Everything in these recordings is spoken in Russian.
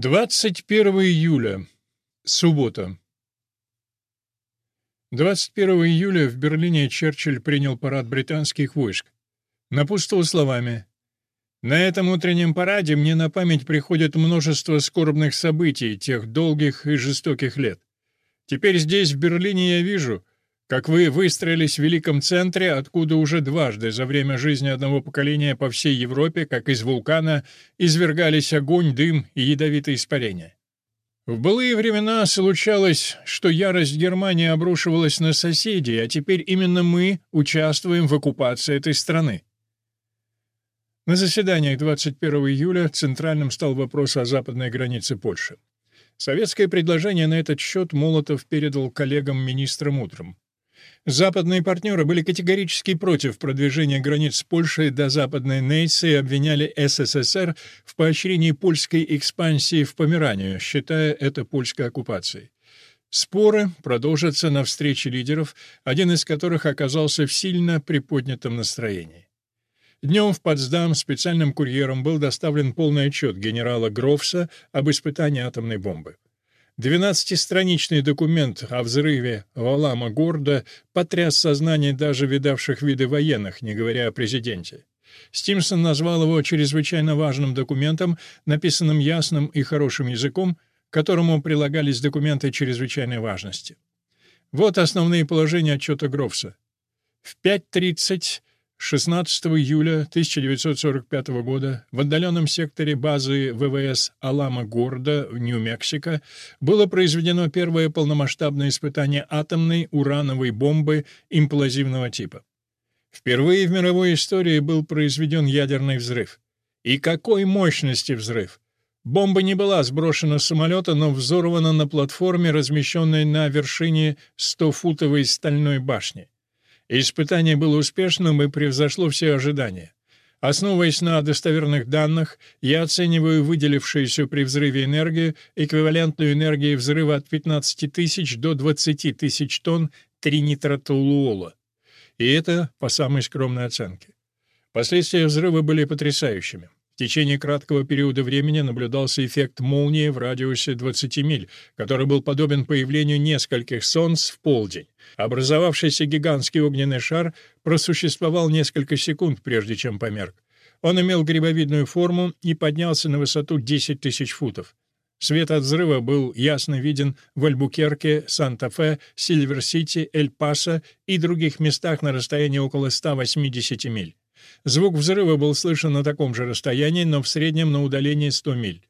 21 июля. Суббота. 21 июля в Берлине Черчилль принял парад британских войск. Напутствовал словами «На этом утреннем параде мне на память приходит множество скорбных событий тех долгих и жестоких лет. Теперь здесь, в Берлине, я вижу, как вы выстроились в великом центре, откуда уже дважды за время жизни одного поколения по всей Европе, как из вулкана, извергались огонь, дым и ядовитые испарения. В былые времена случалось, что ярость Германии обрушивалась на соседей, а теперь именно мы участвуем в оккупации этой страны. На заседаниях 21 июля центральным стал вопрос о западной границе Польши. Советское предложение на этот счет Молотов передал коллегам-министрам утром. Западные партнеры были категорически против продвижения границ Польши до Западной Нейсы и обвиняли СССР в поощрении польской экспансии в Померанию, считая это польской оккупацией. Споры продолжатся на встрече лидеров, один из которых оказался в сильно приподнятом настроении. Днем в Потсдам специальным курьером был доставлен полный отчет генерала Грофса об испытании атомной бомбы. Двенадцатистраничный документ о взрыве Валама Горда потряс сознание даже видавших виды военных, не говоря о президенте. Стимсон назвал его чрезвычайно важным документом, написанным ясным и хорошим языком, к которому прилагались документы чрезвычайной важности. Вот основные положения отчета Грофса. В 5.30 16 июля 1945 года в отдаленном секторе базы ВВС Алама-Горда в Нью-Мексико было произведено первое полномасштабное испытание атомной урановой бомбы имплозивного типа. Впервые в мировой истории был произведен ядерный взрыв. И какой мощности взрыв! Бомба не была сброшена с самолета, но взорвана на платформе, размещенной на вершине 100-футовой стальной башни. Испытание было успешным и превзошло все ожидания. Основываясь на достоверных данных, я оцениваю выделившуюся при взрыве энергию, эквивалентную энергии взрыва от 15 тысяч до 20 тысяч тонн тринитротолуола. И это по самой скромной оценке. Последствия взрыва были потрясающими. В течение краткого периода времени наблюдался эффект молнии в радиусе 20 миль, который был подобен появлению нескольких солнц в полдень. Образовавшийся гигантский огненный шар просуществовал несколько секунд, прежде чем померк. Он имел грибовидную форму и поднялся на высоту 10 тысяч футов. Свет от взрыва был ясно виден в Альбукерке, Санта-Фе, Сильвер-Сити, Эль-Пасо и других местах на расстоянии около 180 миль. Звук взрыва был слышен на таком же расстоянии, но в среднем на удалении 100 миль.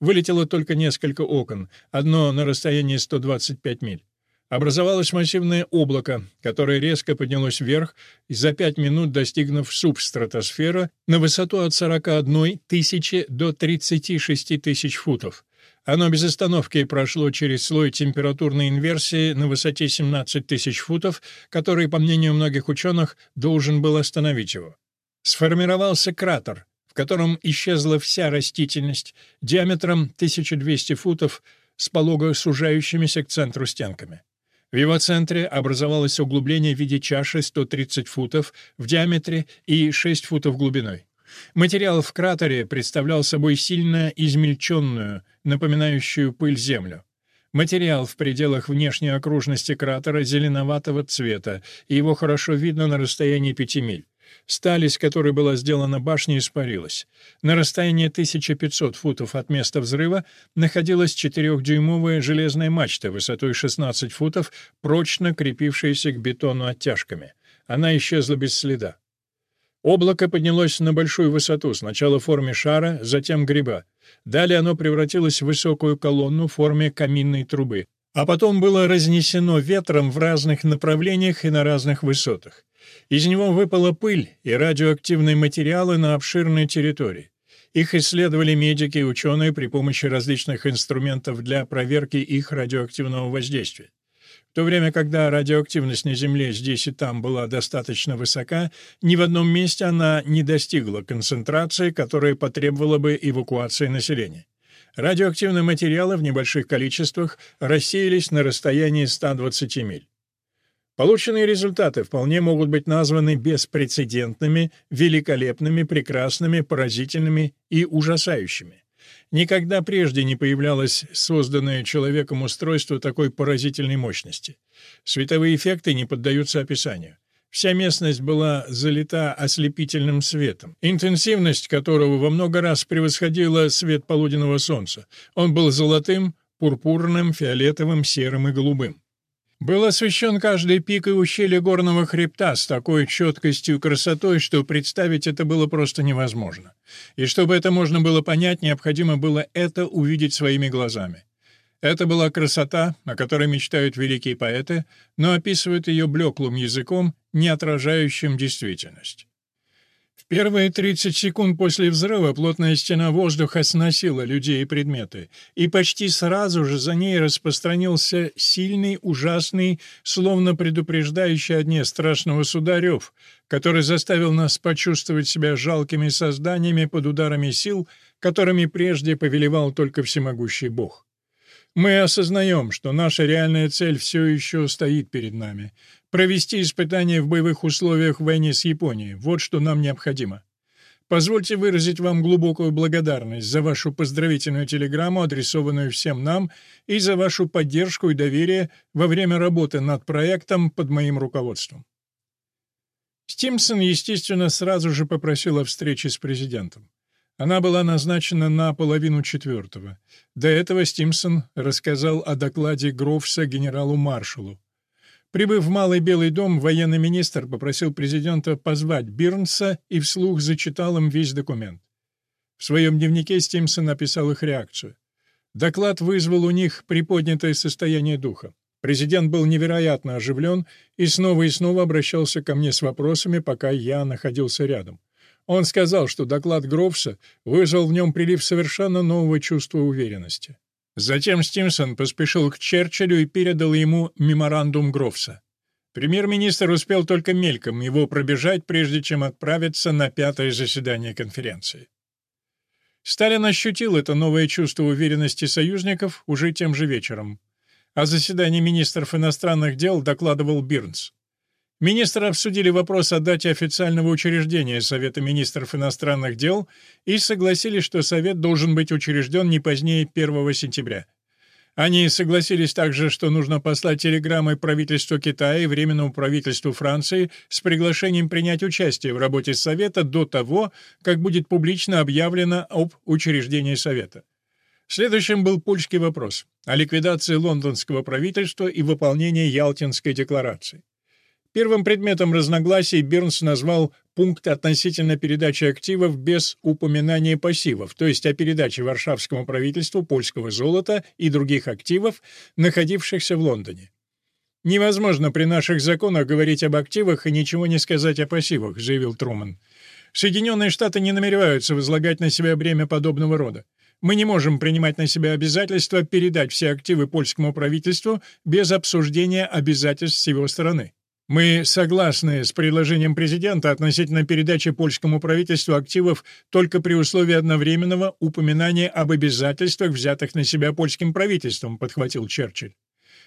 Вылетело только несколько окон, одно на расстоянии 125 миль. Образовалось массивное облако, которое резко поднялось вверх, и за пять минут достигнув субстратосферы на высоту от 41 тысячи до 36 тысяч футов. Оно без остановки прошло через слой температурной инверсии на высоте 17 тысяч футов, который, по мнению многих ученых, должен был остановить его. Сформировался кратер, в котором исчезла вся растительность, диаметром 1200 футов с полого сужающимися к центру стенками. В его центре образовалось углубление в виде чаши 130 футов в диаметре и 6 футов глубиной. Материал в кратере представлял собой сильно измельченную, напоминающую пыль землю. Материал в пределах внешней окружности кратера зеленоватого цвета, и его хорошо видно на расстоянии 5 миль. Сталь, из которой была сделана башня, испарилась. На расстоянии 1500 футов от места взрыва находилась четырехдюймовая железная мачта высотой 16 футов, прочно крепившаяся к бетону оттяжками. Она исчезла без следа. Облако поднялось на большую высоту, сначала в форме шара, затем гриба. Далее оно превратилось в высокую колонну в форме каминной трубы, а потом было разнесено ветром в разных направлениях и на разных высотах. Из него выпала пыль и радиоактивные материалы на обширной территории. Их исследовали медики и ученые при помощи различных инструментов для проверки их радиоактивного воздействия. В то время, когда радиоактивность на Земле здесь и там была достаточно высока, ни в одном месте она не достигла концентрации, которая потребовала бы эвакуации населения. Радиоактивные материалы в небольших количествах рассеялись на расстоянии 120 миль. Полученные результаты вполне могут быть названы беспрецедентными, великолепными, прекрасными, поразительными и ужасающими. Никогда прежде не появлялось созданное человеком устройство такой поразительной мощности. Световые эффекты не поддаются описанию. Вся местность была залита ослепительным светом, интенсивность которого во много раз превосходила свет полуденного солнца. Он был золотым, пурпурным, фиолетовым, серым и голубым. Был освещен каждый пик и ущелье горного хребта с такой четкостью и красотой, что представить это было просто невозможно. И чтобы это можно было понять, необходимо было это увидеть своими глазами. Это была красота, о которой мечтают великие поэты, но описывают ее блеклым языком, не отражающим действительность. Первые 30 секунд после взрыва плотная стена воздуха сносила людей и предметы, и почти сразу же за ней распространился сильный, ужасный, словно предупреждающий о дне страшного суда рев, который заставил нас почувствовать себя жалкими созданиями под ударами сил, которыми прежде повелевал только всемогущий Бог. Мы осознаем, что наша реальная цель все еще стоит перед нами. Провести испытания в боевых условиях в войне с Японией — вот что нам необходимо. Позвольте выразить вам глубокую благодарность за вашу поздравительную телеграмму, адресованную всем нам, и за вашу поддержку и доверие во время работы над проектом под моим руководством. Стимсон, естественно, сразу же попросил о встрече с президентом. Она была назначена на половину четвертого. До этого Стимсон рассказал о докладе Грофса генералу-маршалу. Прибыв в Малый Белый дом, военный министр попросил президента позвать Бирнса и вслух зачитал им весь документ. В своем дневнике Стимсон написал их реакцию. Доклад вызвал у них приподнятое состояние духа. Президент был невероятно оживлен и снова и снова обращался ко мне с вопросами, пока я находился рядом. Он сказал, что доклад Грофса вызвал в нем прилив совершенно нового чувства уверенности. Затем Стимсон поспешил к Черчиллю и передал ему меморандум Грофса. Премьер-министр успел только мельком его пробежать, прежде чем отправиться на пятое заседание конференции. Сталин ощутил это новое чувство уверенности союзников уже тем же вечером. О заседании министров иностранных дел докладывал Бирнс. Министры обсудили вопрос о дате официального учреждения Совета министров иностранных дел и согласились, что Совет должен быть учрежден не позднее 1 сентября. Они согласились также, что нужно послать телеграммы правительству Китая и Временному правительству Франции с приглашением принять участие в работе Совета до того, как будет публично объявлено об учреждении Совета. Следующим был польский вопрос о ликвидации лондонского правительства и выполнении Ялтинской декларации. Первым предметом разногласий Бирнс назвал пункт относительно передачи активов без упоминания пассивов, то есть о передаче варшавскому правительству польского золота и других активов, находившихся в Лондоне. «Невозможно при наших законах говорить об активах и ничего не сказать о пассивах», — заявил Труман. «Соединенные Штаты не намереваются возлагать на себя бремя подобного рода. Мы не можем принимать на себя обязательства передать все активы польскому правительству без обсуждения обязательств с его стороны. Мы согласны с предложением президента относительно передачи польскому правительству активов только при условии одновременного упоминания об обязательствах, взятых на себя польским правительством, подхватил Черчилль.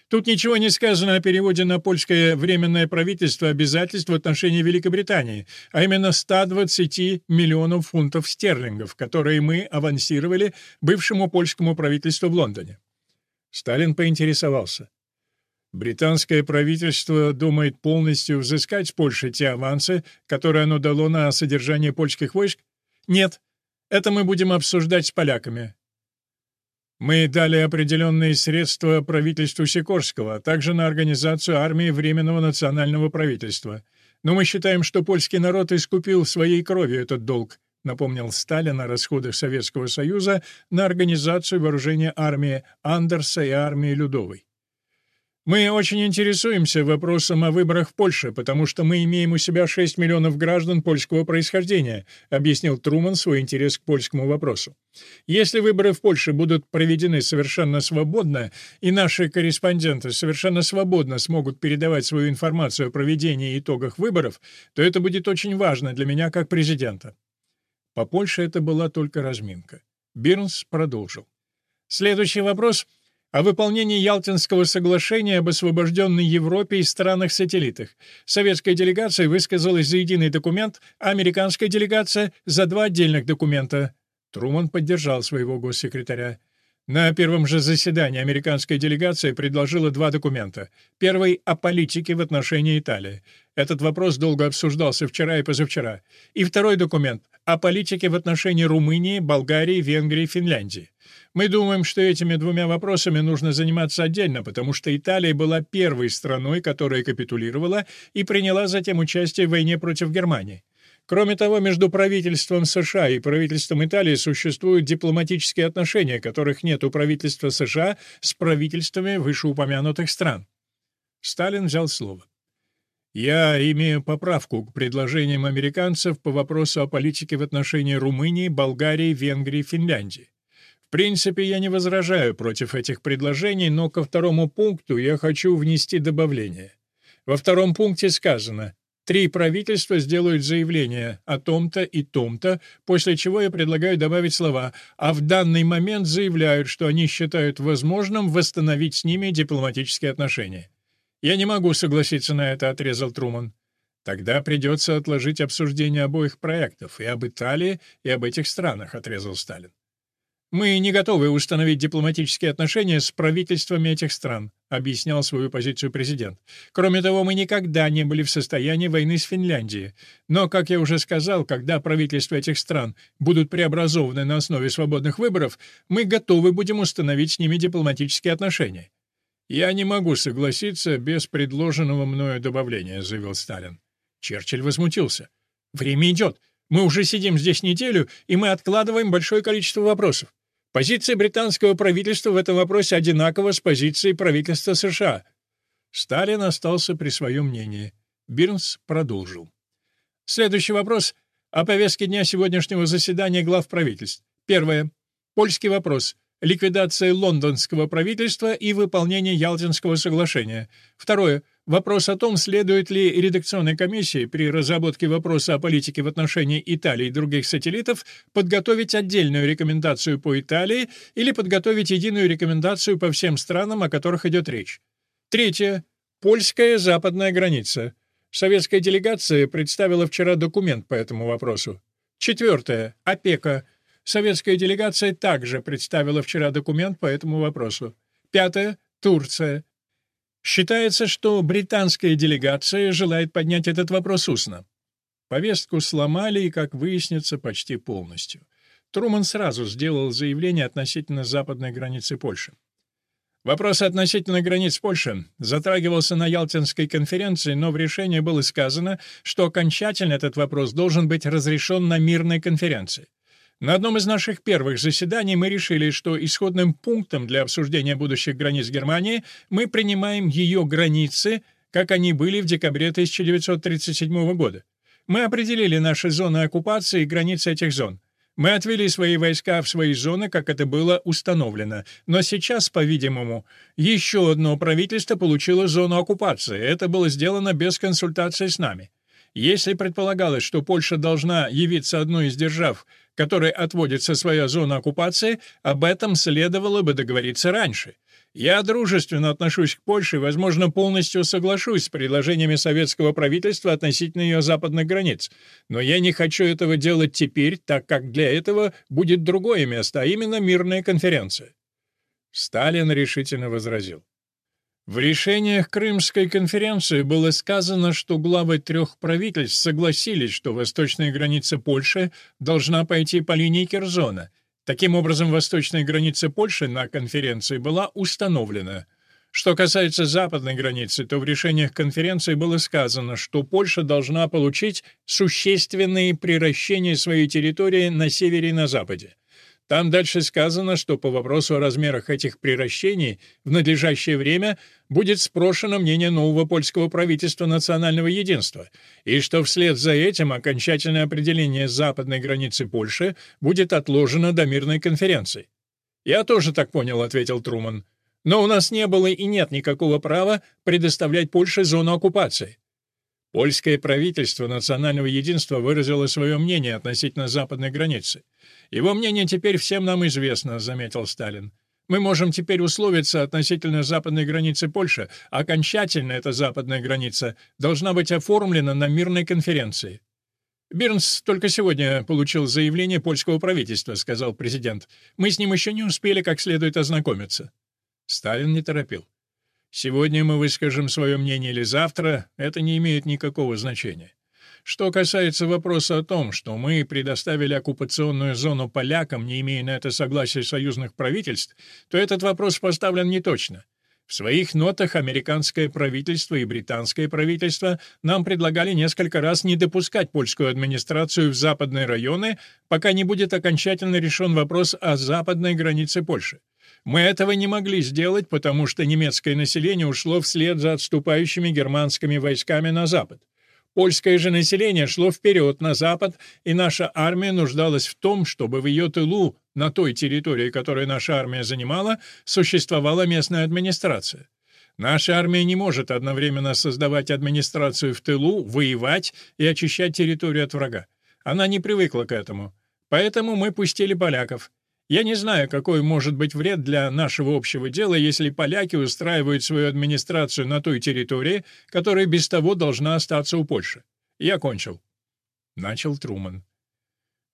Тут ничего не сказано о переводе на польское временное правительство обязательств в отношении Великобритании, а именно 120 миллионов фунтов стерлингов, которые мы авансировали бывшему польскому правительству в Лондоне. Сталин поинтересовался. Британское правительство думает полностью взыскать с Польши те авансы, которые оно дало на содержание польских войск? Нет. Это мы будем обсуждать с поляками. Мы дали определенные средства правительству Сикорского, а также на организацию армии Временного национального правительства. Но мы считаем, что польский народ искупил своей кровью этот долг, напомнил Сталин о расходах Советского Союза на организацию вооружения армии Андерса и армии Людовой. Мы очень интересуемся вопросом о выборах в Польше, потому что мы имеем у себя 6 миллионов граждан польского происхождения, объяснил Труман свой интерес к польскому вопросу. Если выборы в Польше будут проведены совершенно свободно, и наши корреспонденты совершенно свободно смогут передавать свою информацию о проведении и итогах выборов, то это будет очень важно для меня как президента. По Польше это была только разминка. Бирнс продолжил. Следующий вопрос — о выполнении Ялтинского соглашения об освобожденной Европе и странах-сателлитах. Советская делегация высказалась за единый документ, а американская делегация — за два отдельных документа. Труман поддержал своего госсекретаря. На первом же заседании американская делегация предложила два документа. Первый — о политике в отношении Италии. Этот вопрос долго обсуждался вчера и позавчера. И второй документ — о политике в отношении Румынии, Болгарии, Венгрии, Финляндии. Мы думаем, что этими двумя вопросами нужно заниматься отдельно, потому что Италия была первой страной, которая капитулировала и приняла затем участие в войне против Германии. Кроме того, между правительством США и правительством Италии существуют дипломатические отношения, которых нет у правительства США с правительствами вышеупомянутых стран. Сталин взял слово. Я имею поправку к предложениям американцев по вопросу о политике в отношении Румынии, Болгарии, Венгрии, Финляндии. В принципе, я не возражаю против этих предложений, но ко второму пункту я хочу внести добавление. Во втором пункте сказано Три правительства сделают заявление о том-то и том-то, после чего я предлагаю добавить слова, а в данный момент заявляют, что они считают возможным восстановить с ними дипломатические отношения. Я не могу согласиться на это, отрезал Труман. Тогда придется отложить обсуждение обоих проектов, и об Италии, и об этих странах, отрезал Сталин. «Мы не готовы установить дипломатические отношения с правительствами этих стран», объяснял свою позицию президент. «Кроме того, мы никогда не были в состоянии войны с Финляндией. Но, как я уже сказал, когда правительства этих стран будут преобразованы на основе свободных выборов, мы готовы будем установить с ними дипломатические отношения». «Я не могу согласиться без предложенного мною добавления», — заявил Сталин. Черчилль возмутился. «Время идет. Мы уже сидим здесь неделю, и мы откладываем большое количество вопросов. Позиция британского правительства в этом вопросе одинакова с позицией правительства США. Сталин остался при своем мнении. Бирнс продолжил. Следующий вопрос о повестке дня сегодняшнего заседания глав правительств. Первое. Польский вопрос. Ликвидация лондонского правительства и выполнение Ялтинского соглашения. Второе. Вопрос о том, следует ли редакционной комиссии при разработке вопроса о политике в отношении Италии и других сателлитов подготовить отдельную рекомендацию по Италии или подготовить единую рекомендацию по всем странам, о которых идет речь. Третье. Польская западная граница. Советская делегация представила вчера документ по этому вопросу. Четвертое. Опека. Советская делегация также представила вчера документ по этому вопросу. Пятое. Турция. Считается, что британская делегация желает поднять этот вопрос устно. Повестку сломали и, как выяснится, почти полностью. Труман сразу сделал заявление относительно западной границы Польши. Вопрос относительно границ Польши затрагивался на Ялтинской конференции, но в решении было сказано, что окончательно этот вопрос должен быть разрешен на мирной конференции. На одном из наших первых заседаний мы решили, что исходным пунктом для обсуждения будущих границ Германии мы принимаем ее границы, как они были в декабре 1937 года. Мы определили наши зоны оккупации и границы этих зон. Мы отвели свои войска в свои зоны, как это было установлено. Но сейчас, по-видимому, еще одно правительство получило зону оккупации. Это было сделано без консультации с нами. Если предполагалось, что Польша должна явиться одной из держав, которой отводится своя зона оккупации, об этом следовало бы договориться раньше. Я дружественно отношусь к Польше и, возможно, полностью соглашусь с предложениями советского правительства относительно ее западных границ. Но я не хочу этого делать теперь, так как для этого будет другое место, а именно мирная конференция. Сталин решительно возразил. В решениях Крымской конференции было сказано, что главы трех правительств согласились, что восточная граница Польши должна пойти по линии Керзона. Таким образом, восточная граница Польши на конференции была установлена. Что касается западной границы, то в решениях конференции было сказано, что Польша должна получить существенные приращения своей территории на севере и на западе. Там дальше сказано, что по вопросу о размерах этих приращений в надлежащее время будет спрошено мнение нового польского правительства национального единства, и что вслед за этим окончательное определение западной границы Польши будет отложено до мирной конференции. «Я тоже так понял», — ответил Труман. «Но у нас не было и нет никакого права предоставлять Польше зону оккупации. Польское правительство национального единства выразило свое мнение относительно западной границы. Его мнение теперь всем нам известно, заметил Сталин. Мы можем теперь условиться относительно западной границы Польши. Окончательно эта западная граница должна быть оформлена на мирной конференции. «Бирнс только сегодня получил заявление польского правительства», — сказал президент. «Мы с ним еще не успели как следует ознакомиться». Сталин не торопил. «Сегодня мы выскажем свое мнение или завтра, это не имеет никакого значения. Что касается вопроса о том, что мы предоставили оккупационную зону полякам, не имея на это согласия союзных правительств, то этот вопрос поставлен неточно. В своих нотах американское правительство и британское правительство нам предлагали несколько раз не допускать польскую администрацию в западные районы, пока не будет окончательно решен вопрос о западной границе Польши. Мы этого не могли сделать, потому что немецкое население ушло вслед за отступающими германскими войсками на запад. Польское же население шло вперед на запад, и наша армия нуждалась в том, чтобы в ее тылу, на той территории, которую наша армия занимала, существовала местная администрация. Наша армия не может одновременно создавать администрацию в тылу, воевать и очищать территорию от врага. Она не привыкла к этому. Поэтому мы пустили поляков. Я не знаю, какой может быть вред для нашего общего дела, если поляки устраивают свою администрацию на той территории, которая без того должна остаться у Польши. Я кончил. Начал Труман.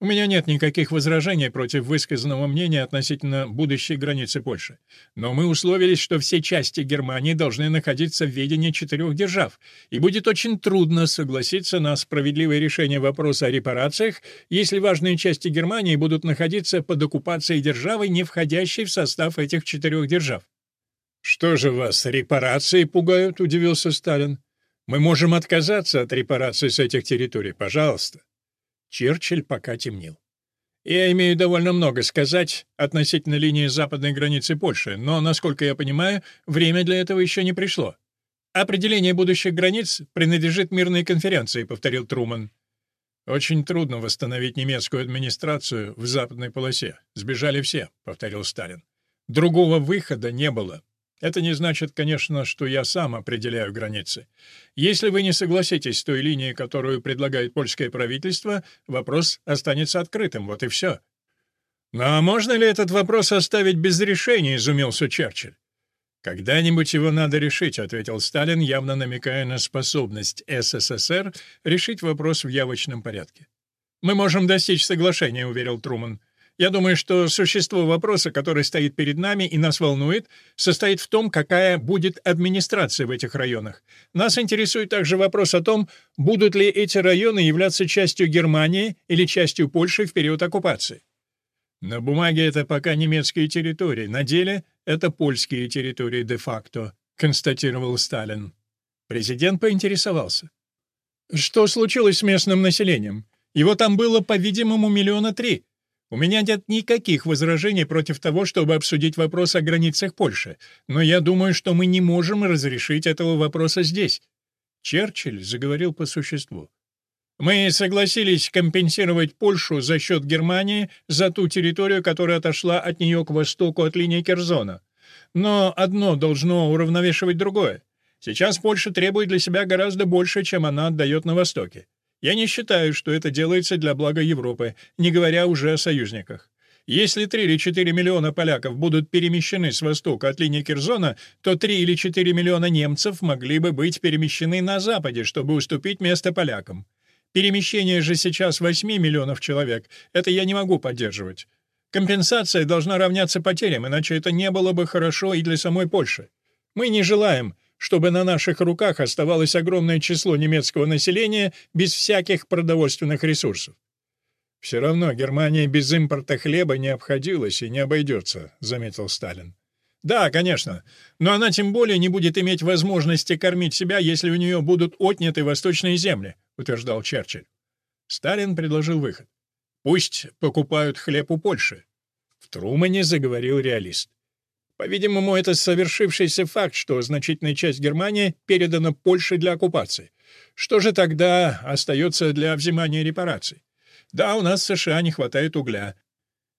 У меня нет никаких возражений против высказанного мнения относительно будущей границы Польши. Но мы условились, что все части Германии должны находиться в ведении четырех держав, и будет очень трудно согласиться на справедливое решение вопроса о репарациях, если важные части Германии будут находиться под оккупацией державы, не входящей в состав этих четырех держав. «Что же вас, репарации пугают?» — удивился Сталин. «Мы можем отказаться от репараций с этих территорий, пожалуйста». Черчилль пока темнил. Я имею довольно много сказать относительно линии западной границы Польши, но, насколько я понимаю, время для этого еще не пришло. Определение будущих границ принадлежит мирной конференции, повторил Труман. Очень трудно восстановить немецкую администрацию в западной полосе. Сбежали все, повторил Сталин. Другого выхода не было. Это не значит, конечно, что я сам определяю границы. Если вы не согласитесь с той линией, которую предлагает польское правительство, вопрос останется открытым, вот и все. «Но «Ну, а можно ли этот вопрос оставить без решения?» — изумился Черчилль. «Когда-нибудь его надо решить», — ответил Сталин, явно намекая на способность СССР решить вопрос в явочном порядке. «Мы можем достичь соглашения», — уверил Труман. Я думаю, что существо вопроса, который стоит перед нами и нас волнует, состоит в том, какая будет администрация в этих районах. Нас интересует также вопрос о том, будут ли эти районы являться частью Германии или частью Польши в период оккупации. На бумаге это пока немецкие территории, на деле это польские территории де-факто, констатировал Сталин. Президент поинтересовался. Что случилось с местным населением? Его там было, по-видимому, миллиона три. У меня нет никаких возражений против того, чтобы обсудить вопрос о границах Польши, но я думаю, что мы не можем разрешить этого вопроса здесь. Черчилль заговорил по существу. Мы согласились компенсировать Польшу за счет Германии за ту территорию, которая отошла от нее к востоку от линии Керзона. Но одно должно уравновешивать другое. Сейчас Польша требует для себя гораздо больше, чем она отдает на Востоке. Я не считаю, что это делается для блага Европы, не говоря уже о союзниках. Если 3 или 4 миллиона поляков будут перемещены с востока от линии Керзона, то 3 или 4 миллиона немцев могли бы быть перемещены на западе, чтобы уступить место полякам. Перемещение же сейчас 8 миллионов человек. Это я не могу поддерживать. Компенсация должна равняться потерям, иначе это не было бы хорошо и для самой Польши. Мы не желаем, чтобы на наших руках оставалось огромное число немецкого населения без всяких продовольственных ресурсов. «Все равно Германия без импорта хлеба не обходилась и не обойдется», — заметил Сталин. «Да, конечно. Но она тем более не будет иметь возможности кормить себя, если у нее будут отняты восточные земли», — утверждал Черчилль. Сталин предложил выход. «Пусть покупают хлеб у Польши». В Трумане заговорил реалист. По-видимому, это совершившийся факт, что значительная часть Германии передана Польше для оккупации. Что же тогда остается для взимания репараций? Да, у нас в США не хватает угля.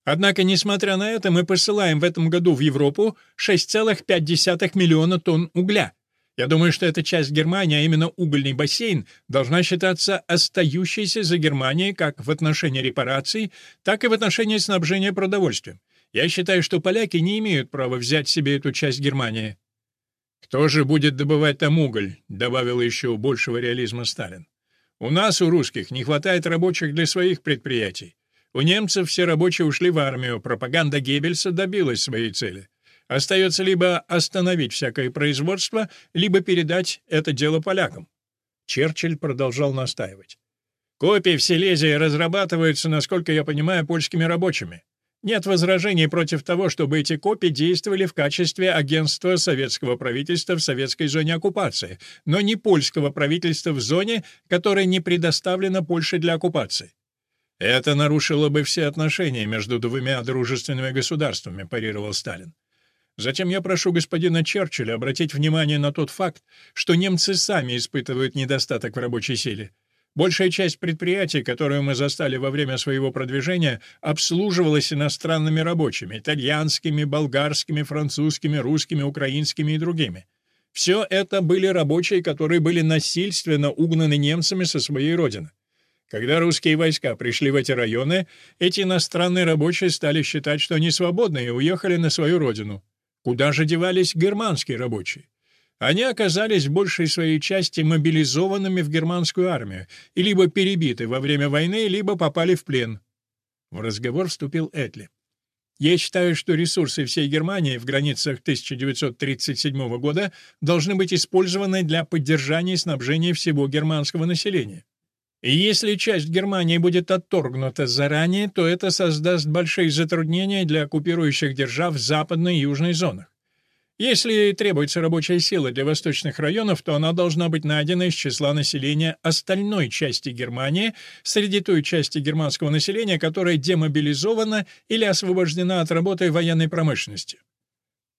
Однако, несмотря на это, мы посылаем в этом году в Европу 6,5 миллиона тонн угля. Я думаю, что эта часть Германии, а именно угольный бассейн, должна считаться остающейся за Германией как в отношении репараций, так и в отношении снабжения продовольствием. Я считаю, что поляки не имеют права взять себе эту часть Германии. Кто же будет добывать там уголь? добавил еще большего реализма Сталин. У нас, у русских, не хватает рабочих для своих предприятий. У немцев все рабочие ушли в армию, пропаганда Геббельса добилась своей цели. Остается либо остановить всякое производство, либо передать это дело полякам. Черчилль продолжал настаивать. Копии в Силезии разрабатываются, насколько я понимаю, польскими рабочими. Нет возражений против того, чтобы эти копии действовали в качестве агентства советского правительства в советской зоне оккупации, но не польского правительства в зоне, которая не предоставлена Польше для оккупации. Это нарушило бы все отношения между двумя дружественными государствами, парировал Сталин. Затем я прошу господина Черчилля обратить внимание на тот факт, что немцы сами испытывают недостаток в рабочей силе. Большая часть предприятий, которые мы застали во время своего продвижения, обслуживалась иностранными рабочими, итальянскими, болгарскими, французскими, русскими, украинскими и другими. Все это были рабочие, которые были насильственно угнаны немцами со своей родины. Когда русские войска пришли в эти районы, эти иностранные рабочие стали считать, что они свободны и уехали на свою родину. Куда же девались германские рабочие? Они оказались большей своей части мобилизованными в германскую армию и либо перебиты во время войны, либо попали в плен. В разговор вступил Этли. Я считаю, что ресурсы всей Германии в границах 1937 года должны быть использованы для поддержания и снабжения всего германского населения. И если часть Германии будет отторгнута заранее, то это создаст большие затруднения для оккупирующих держав в западной и южной зонах. Если требуется рабочая сила для восточных районов, то она должна быть найдена из числа населения остальной части Германии, среди той части германского населения, которая демобилизована или освобождена от работы военной промышленности.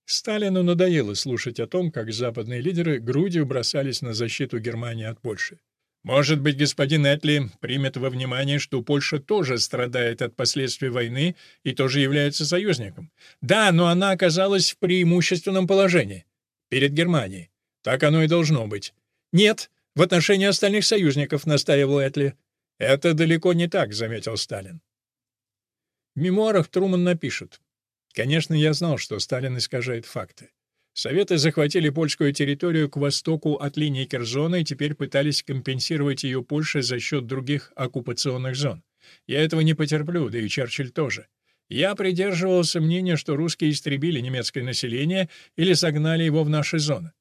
Сталину надоело слушать о том, как западные лидеры грудью бросались на защиту Германии от Польши. Может быть, господин Этли примет во внимание, что Польша тоже страдает от последствий войны и тоже является союзником. Да, но она оказалась в преимущественном положении. Перед Германией. Так оно и должно быть. Нет, в отношении остальных союзников, настаивал Этли. Это далеко не так, заметил Сталин. В мемуарах Труман напишет. Конечно, я знал, что Сталин искажает факты. Советы захватили польскую территорию к востоку от линии Керзона и теперь пытались компенсировать ее Польше за счет других оккупационных зон. Я этого не потерплю, да и Черчилль тоже. Я придерживался мнения, что русские истребили немецкое население или согнали его в наши зоны.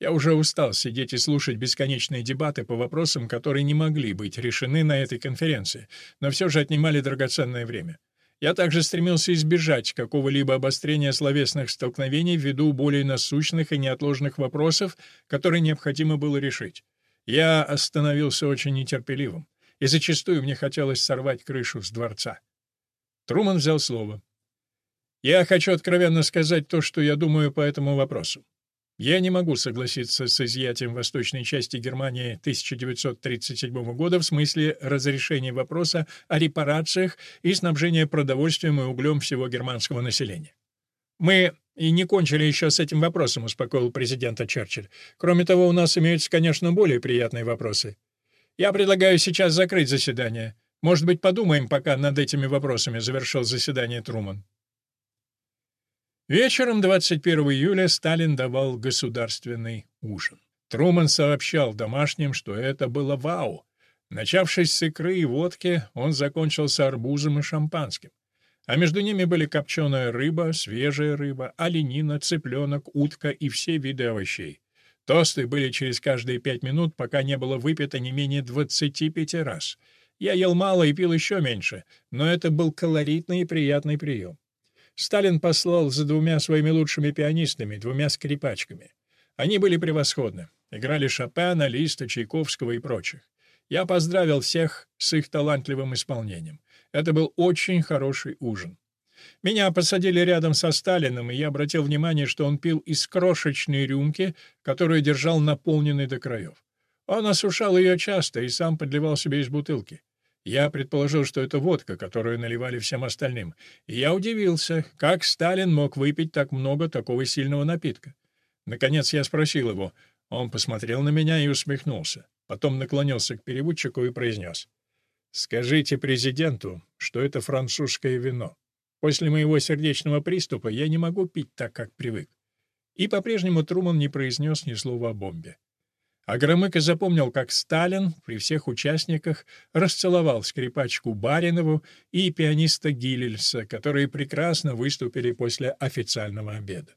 Я уже устал сидеть и слушать бесконечные дебаты по вопросам, которые не могли быть решены на этой конференции, но все же отнимали драгоценное время. Я также стремился избежать какого-либо обострения словесных столкновений ввиду более насущных и неотложных вопросов, которые необходимо было решить. Я остановился очень нетерпеливым, и зачастую мне хотелось сорвать крышу с дворца. Труман взял слово. «Я хочу откровенно сказать то, что я думаю по этому вопросу. Я не могу согласиться с изъятием восточной части Германии 1937 года в смысле разрешения вопроса о репарациях и снабжения продовольствием и углем всего германского населения. Мы и не кончили еще с этим вопросом, успокоил президента Черчилль. Кроме того, у нас имеются, конечно, более приятные вопросы. Я предлагаю сейчас закрыть заседание. Может быть, подумаем пока над этими вопросами, завершил заседание Труман. Вечером 21 июля Сталин давал государственный ужин. Труман сообщал домашним, что это было вау. Начавшись с икры и водки, он закончился арбузом и шампанским. А между ними были копченая рыба, свежая рыба, оленина, цыпленок, утка и все виды овощей. Тосты были через каждые пять минут, пока не было выпито не менее 25 раз. Я ел мало и пил еще меньше, но это был колоритный и приятный прием. Сталин послал за двумя своими лучшими пианистами, двумя скрипачками. Они были превосходны. Играли Шопена, Листа, Чайковского и прочих. Я поздравил всех с их талантливым исполнением. Это был очень хороший ужин. Меня посадили рядом со Сталиным, и я обратил внимание, что он пил из крошечной рюмки, которую держал наполненной до краев. Он осушал ее часто и сам подливал себе из бутылки. Я предположил, что это водка, которую наливали всем остальным. И я удивился, как Сталин мог выпить так много такого сильного напитка. Наконец я спросил его. Он посмотрел на меня и усмехнулся. Потом наклонился к переводчику и произнес. «Скажите президенту, что это французское вино. После моего сердечного приступа я не могу пить так, как привык». И по-прежнему Труман не произнес ни слова о бомбе. А Громыко запомнил, как Сталин при всех участниках расцеловал скрипачку Баринову и пианиста Гилельса, которые прекрасно выступили после официального обеда.